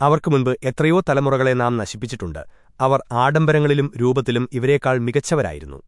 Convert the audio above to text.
അവർക്കു മുൻപ് എത്രയോ തലമുറകളെ നാം നശിപ്പിച്ചിട്ടുണ്ട്. അവർ ആഡംബരങ്ങളിലും രൂപത്തിലും ഇവരേക്കാൾ മികച്ചവരായിരുന്നു.